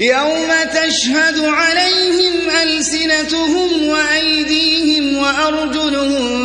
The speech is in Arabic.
يوم تشهد عليهم ألسنتهم وأيديهم وأرجلهم